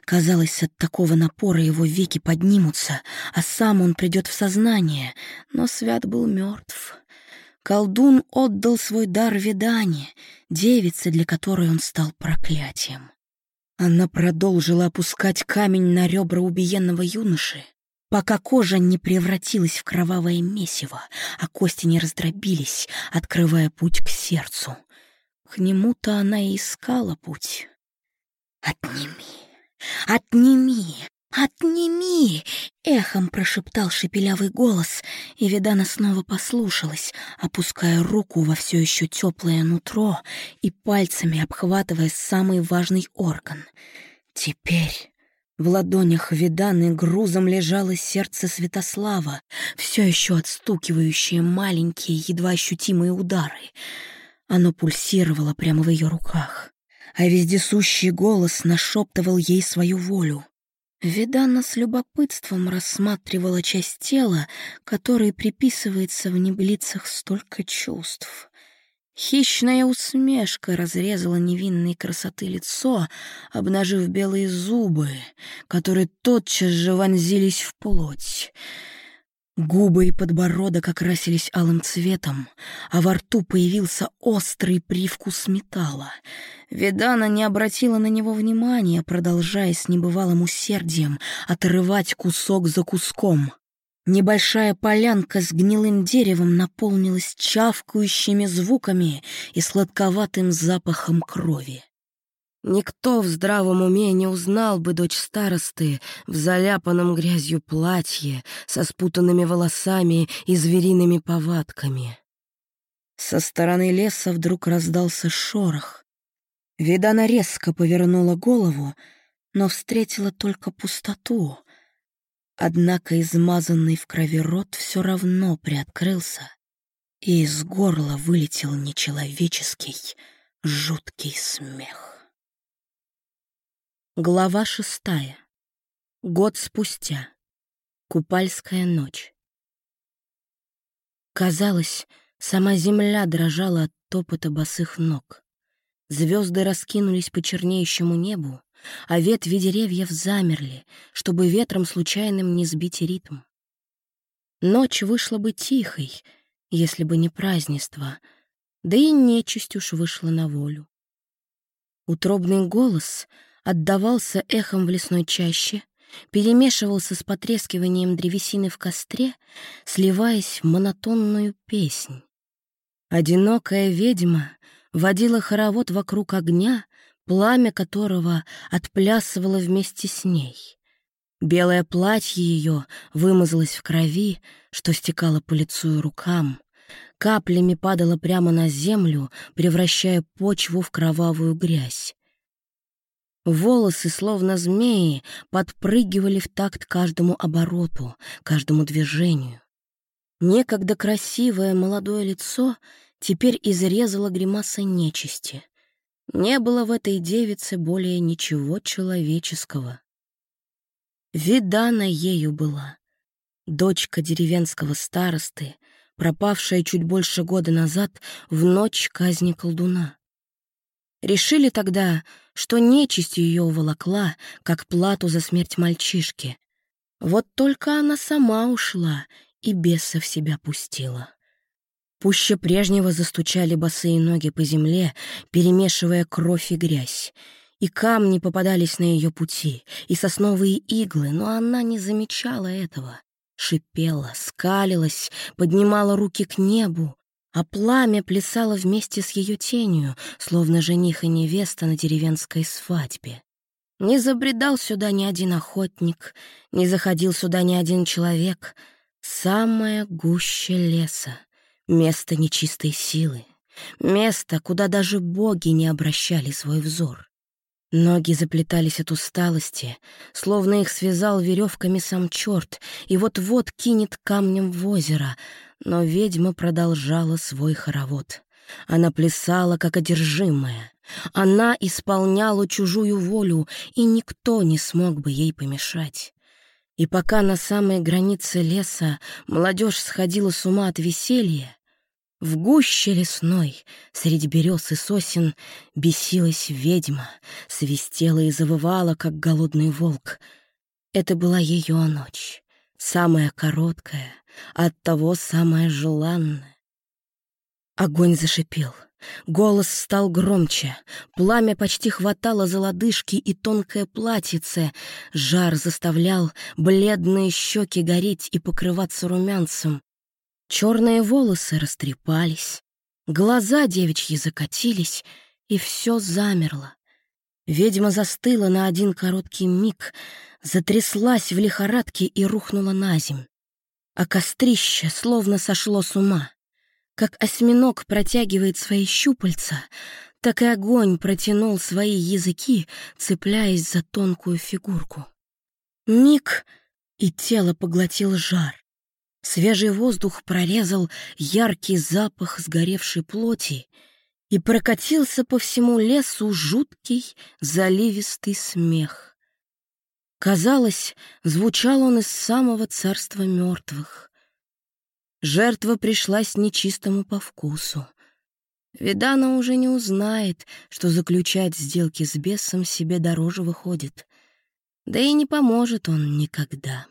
Казалось, от такого напора его веки поднимутся, а сам он придет в сознание, но Свят был мертв. Колдун отдал свой дар Видане, девице, для которой он стал проклятием. Она продолжила опускать камень на ребра убиенного юноши, пока кожа не превратилась в кровавое месиво, а кости не раздробились, открывая путь к сердцу. К нему-то она и искала путь. «Отними! Отними! «Отними!» — эхом прошептал шепелявый голос, и Видана снова послушалась, опуская руку во все еще теплое нутро и пальцами обхватывая самый важный орган. Теперь в ладонях Виданы грузом лежало сердце Святослава, все еще отстукивающее маленькие, едва ощутимые удары. Оно пульсировало прямо в ее руках, а вездесущий голос нашептывал ей свою волю. Видана с любопытством рассматривала часть тела, которой приписывается в небылицах столько чувств. Хищная усмешка разрезала невинной красоты лицо, обнажив белые зубы, которые тотчас же вонзились в плоть. Губы и подбородок окрасились алым цветом, а во рту появился острый привкус металла. Видана не обратила на него внимания, продолжая с небывалым усердием отрывать кусок за куском. Небольшая полянка с гнилым деревом наполнилась чавкающими звуками и сладковатым запахом крови. Никто в здравом уме не узнал бы дочь старосты в заляпанном грязью платье со спутанными волосами и звериными повадками. Со стороны леса вдруг раздался шорох. Видана резко повернула голову, но встретила только пустоту. Однако измазанный в крови рот все равно приоткрылся, и из горла вылетел нечеловеческий, жуткий смех. Глава шестая. Год спустя. Купальская ночь. Казалось, сама земля дрожала от топота босых ног. Звезды раскинулись по чернеющему небу, а ветви деревьев замерли, чтобы ветром случайным не сбить ритм. Ночь вышла бы тихой, если бы не празднество, да и нечисть уж вышла на волю. Утробный голос отдавался эхом в лесной чаще, перемешивался с потрескиванием древесины в костре, сливаясь в монотонную песнь. Одинокая ведьма водила хоровод вокруг огня, пламя которого отплясывало вместе с ней. Белое платье ее вымазалось в крови, что стекало по лицу и рукам, каплями падало прямо на землю, превращая почву в кровавую грязь. Волосы, словно змеи, подпрыгивали в такт каждому обороту, каждому движению. Некогда красивое молодое лицо теперь изрезала гримаса нечисти. Не было в этой девице более ничего человеческого. Видана ею была, дочка деревенского старосты, пропавшая чуть больше года назад в ночь казни колдуна. Решили тогда, что нечисть ее уволокла, как плату за смерть мальчишки. Вот только она сама ушла и беса в себя пустила. Пуще прежнего застучали босые ноги по земле, перемешивая кровь и грязь. И камни попадались на ее пути, и сосновые иглы, но она не замечала этого. Шипела, скалилась, поднимала руки к небу, а пламя плясало вместе с ее тенью, словно жених и невеста на деревенской свадьбе. Не забредал сюда ни один охотник, не заходил сюда ни один человек. Самое гуще леса, место нечистой силы, место, куда даже боги не обращали свой взор. Ноги заплетались от усталости, словно их связал веревками сам черт, и вот-вот кинет камнем в озеро. Но ведьма продолжала свой хоровод. Она плясала, как одержимая. Она исполняла чужую волю, и никто не смог бы ей помешать. И пока на самой границе леса молодежь сходила с ума от веселья, в гуще лесной, среди берез и сосен, бесилась ведьма, свистела и завывала, как голодный волк. Это была ее ночь, самая короткая, а оттого самая желанная. Огонь зашипел. Голос стал громче, пламя почти хватало за лодыжки и тонкое платьице, жар заставлял бледные щеки гореть и покрываться румянцем. Черные волосы растрепались, глаза девичьи закатились, и все замерло. Ведьма застыла на один короткий миг, затряслась в лихорадке и рухнула на земь. А кострище словно сошло с ума. Как осьминог протягивает свои щупальца, так и огонь протянул свои языки, цепляясь за тонкую фигурку. Миг, и тело поглотил жар. Свежий воздух прорезал яркий запах сгоревшей плоти, и прокатился по всему лесу жуткий заливистый смех. Казалось, звучал он из самого царства мертвых. Жертва пришлась нечистому по вкусу. Видана уже не узнает, что заключать сделки с бесом себе дороже выходит. Да и не поможет он никогда.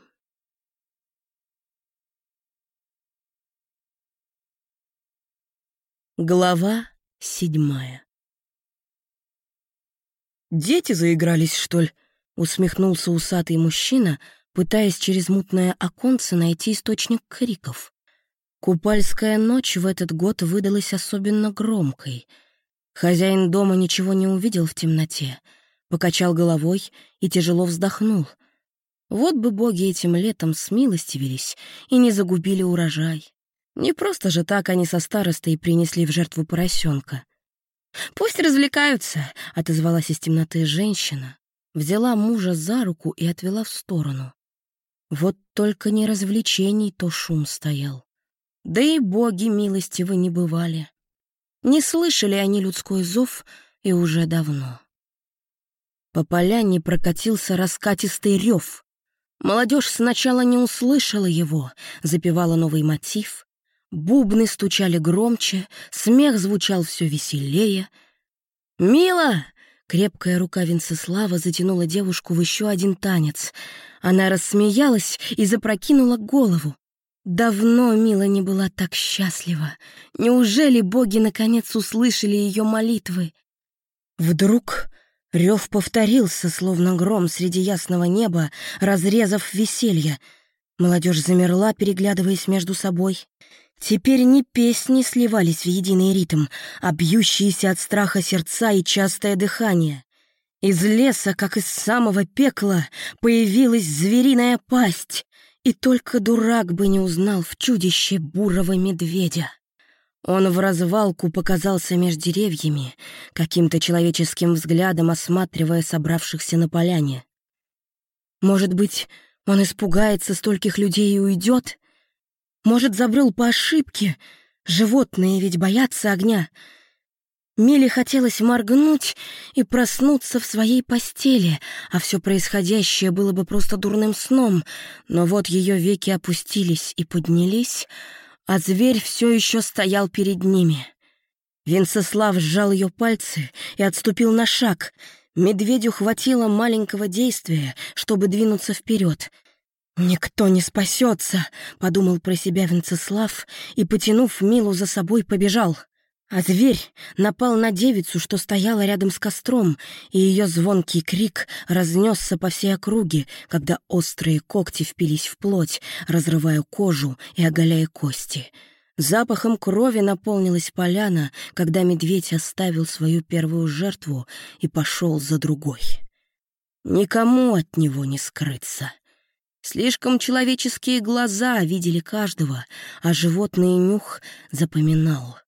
Глава седьмая «Дети заигрались, что ли?» — усмехнулся усатый мужчина, пытаясь через мутное оконце найти источник криков. Купальская ночь в этот год выдалась особенно громкой. Хозяин дома ничего не увидел в темноте, покачал головой и тяжело вздохнул. Вот бы боги этим летом смилостивились и не загубили урожай. Не просто же так они со старостой принесли в жертву поросенка. «Пусть развлекаются», — отозвалась из темноты женщина, взяла мужа за руку и отвела в сторону. Вот только не развлечений, то шум стоял. Да и боги милостивы не бывали. Не слышали они людской зов и уже давно. По поляне прокатился раскатистый рев. Молодежь сначала не услышала его, запевала новый мотив, Бубны стучали громче, смех звучал все веселее. «Мила!» — крепкая рука Венцеслава затянула девушку в еще один танец. Она рассмеялась и запрокинула голову. Давно Мила не была так счастлива. Неужели боги наконец услышали ее молитвы? Вдруг рев повторился, словно гром среди ясного неба, разрезав веселье. Молодежь замерла, переглядываясь между собой. Теперь не песни сливались в единый ритм, а бьющиеся от страха сердца и частое дыхание. Из леса, как из самого пекла, появилась звериная пасть, и только дурак бы не узнал в чудище бурого медведя. Он в развалку показался меж деревьями, каким-то человеческим взглядом осматривая собравшихся на поляне. Может быть, он испугается стольких людей и уйдет? Может, забрел по ошибке? Животные ведь боятся огня. Миле хотелось моргнуть и проснуться в своей постели, а все происходящее было бы просто дурным сном, но вот ее веки опустились и поднялись — а зверь все еще стоял перед ними. Венцеслав сжал ее пальцы и отступил на шаг. Медведю хватило маленького действия, чтобы двинуться вперед. «Никто не спасется», — подумал про себя Венцеслав и, потянув Милу за собой, побежал — а зверь напал на девицу, что стояла рядом с костром, и ее звонкий крик разнесся по всей округе, когда острые когти впились в плоть, разрывая кожу и оголяя кости. Запахом крови наполнилась поляна, когда медведь оставил свою первую жертву и пошел за другой. Никому от него не скрыться. Слишком человеческие глаза видели каждого, а животный нюх запоминал —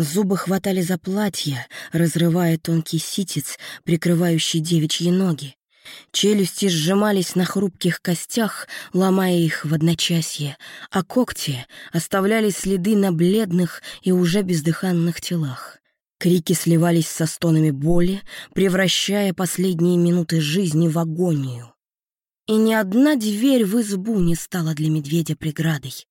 Зубы хватали за платье, разрывая тонкий ситец, прикрывающий девичьи ноги. Челюсти сжимались на хрупких костях, ломая их в одночасье, а когти оставляли следы на бледных и уже бездыханных телах. Крики сливались со стонами боли, превращая последние минуты жизни в агонию. И ни одна дверь в избу не стала для медведя преградой.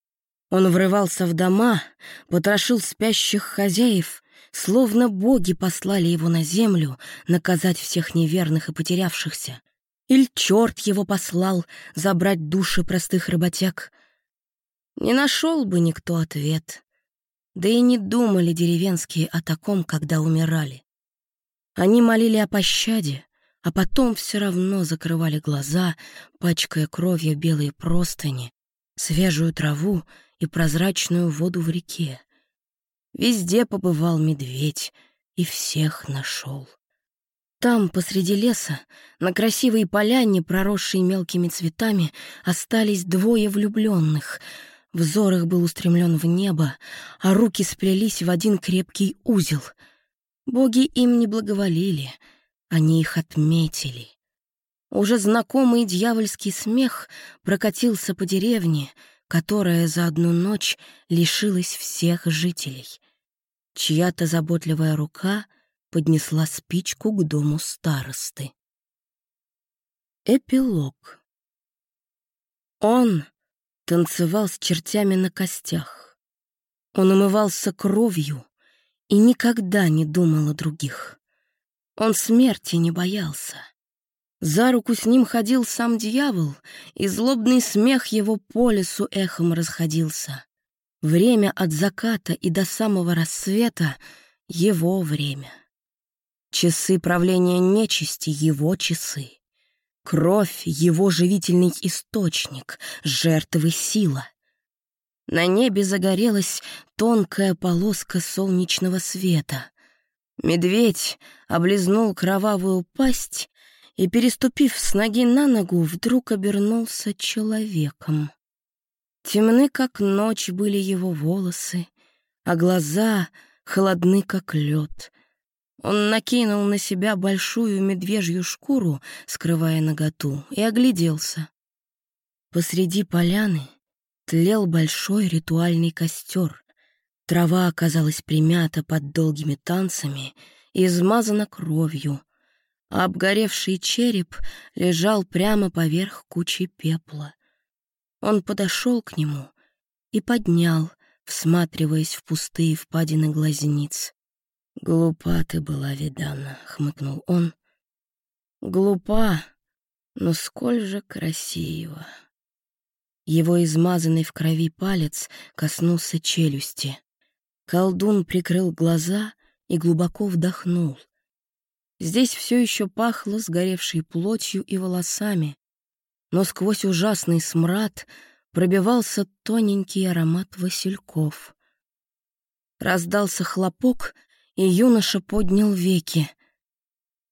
Он врывался в дома, потрошил спящих хозяев, словно боги послали его на землю наказать всех неверных и потерявшихся. Или черт его послал забрать души простых работяг. Не нашел бы никто ответ. Да и не думали деревенские о таком, когда умирали. Они молили о пощаде, а потом все равно закрывали глаза, пачкая кровью белые простыни, свежую траву и прозрачную воду в реке. Везде побывал медведь и всех нашел. Там, посреди леса, на красивой поляне, проросшей мелкими цветами, остались двое влюбленных. Взор их был устремлен в небо, а руки сплелись в один крепкий узел. Боги им не благоволили, они их отметили. Уже знакомый дьявольский смех прокатился по деревне — которая за одну ночь лишилась всех жителей. Чья-то заботливая рука поднесла спичку к дому старосты. Эпилог. Он танцевал с чертями на костях. Он умывался кровью и никогда не думал о других. Он смерти не боялся. За руку с ним ходил сам дьявол, и злобный смех его по лесу эхом расходился. Время от заката и до самого рассвета — его время. Часы правления нечисти — его часы. Кровь — его живительный источник, жертвы — сила. На небе загорелась тонкая полоска солнечного света. Медведь облизнул кровавую пасть и, переступив с ноги на ногу, вдруг обернулся человеком. Темны, как ночь, были его волосы, а глаза холодны, как лед. Он накинул на себя большую медвежью шкуру, скрывая наготу, и огляделся. Посреди поляны тлел большой ритуальный костер. Трава оказалась примята под долгими танцами и измазана кровью, а обгоревший череп лежал прямо поверх кучи пепла. Он подошел к нему и поднял, всматриваясь в пустые впадины глазниц. «Глупа ты была, Видана», — хмыкнул он. «Глупа, но сколь же красиво». Его измазанный в крови палец коснулся челюсти. Колдун прикрыл глаза и глубоко вдохнул. Здесь все еще пахло сгоревшей плотью и волосами, но сквозь ужасный смрад пробивался тоненький аромат васильков. Раздался хлопок, и юноша поднял веки.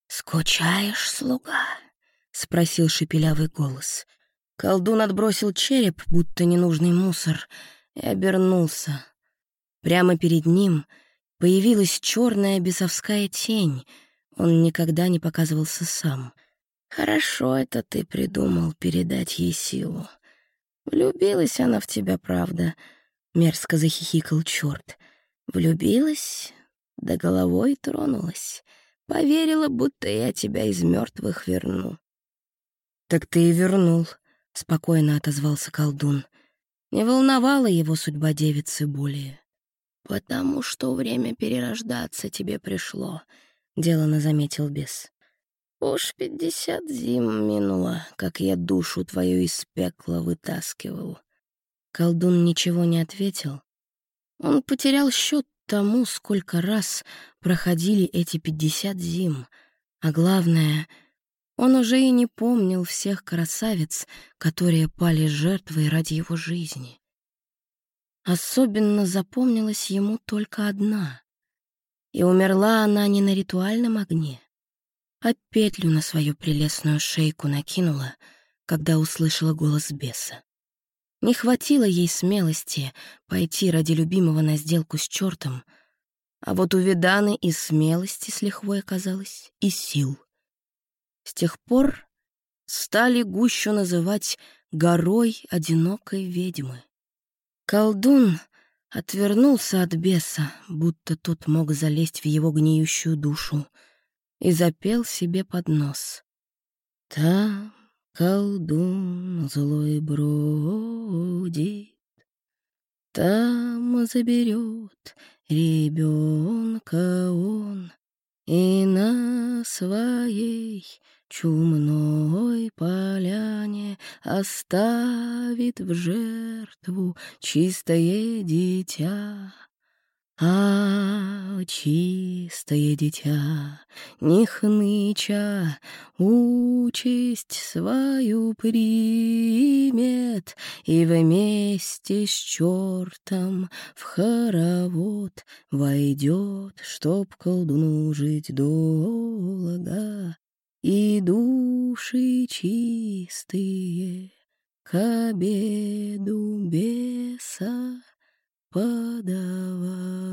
«Скучаешь, слуга?» — спросил шепелявый голос. Колдун отбросил череп, будто ненужный мусор, и обернулся. Прямо перед ним появилась черная бесовская тень. Он никогда не показывался сам. «Хорошо это ты придумал передать ей силу. Влюбилась она в тебя, правда?» — мерзко захихикал черт. «Влюбилась, да головой тронулась. Поверила, будто я тебя из мертвых верну». «Так ты и вернул», — спокойно отозвался колдун. Не волновала его судьба девицы более. «Потому что время перерождаться тебе пришло», — делано заметил бес. «Уж пятьдесят зим минуло, как я душу твою из пекла вытаскивал». Колдун ничего не ответил. Он потерял счет тому, сколько раз проходили эти пятьдесят зим, а главное — он уже и не помнил всех красавиц, которые пали жертвой ради его жизни. Особенно запомнилась ему только одна. И умерла она не на ритуальном огне, а петлю на свою прелестную шейку накинула, когда услышала голос беса. Не хватило ей смелости пойти ради любимого на сделку с чертом, а вот у Виданы и смелости с лихвой оказалось, и сил. С тех пор стали гущу называть горой одинокой ведьмы. Колдун отвернулся от беса, будто тот мог залезть в его гниющую душу, и запел себе под нос. Там колдун злой бродит, Там заберет ребенка он, И на своей чумной поляне оставит в жертву чистое дитя. А чистое дитя, не хныча, участь свою примет И вместе с чертом в хоровод Войдет, чтоб колдуну жить долго И души чистые к обеду беса подавай.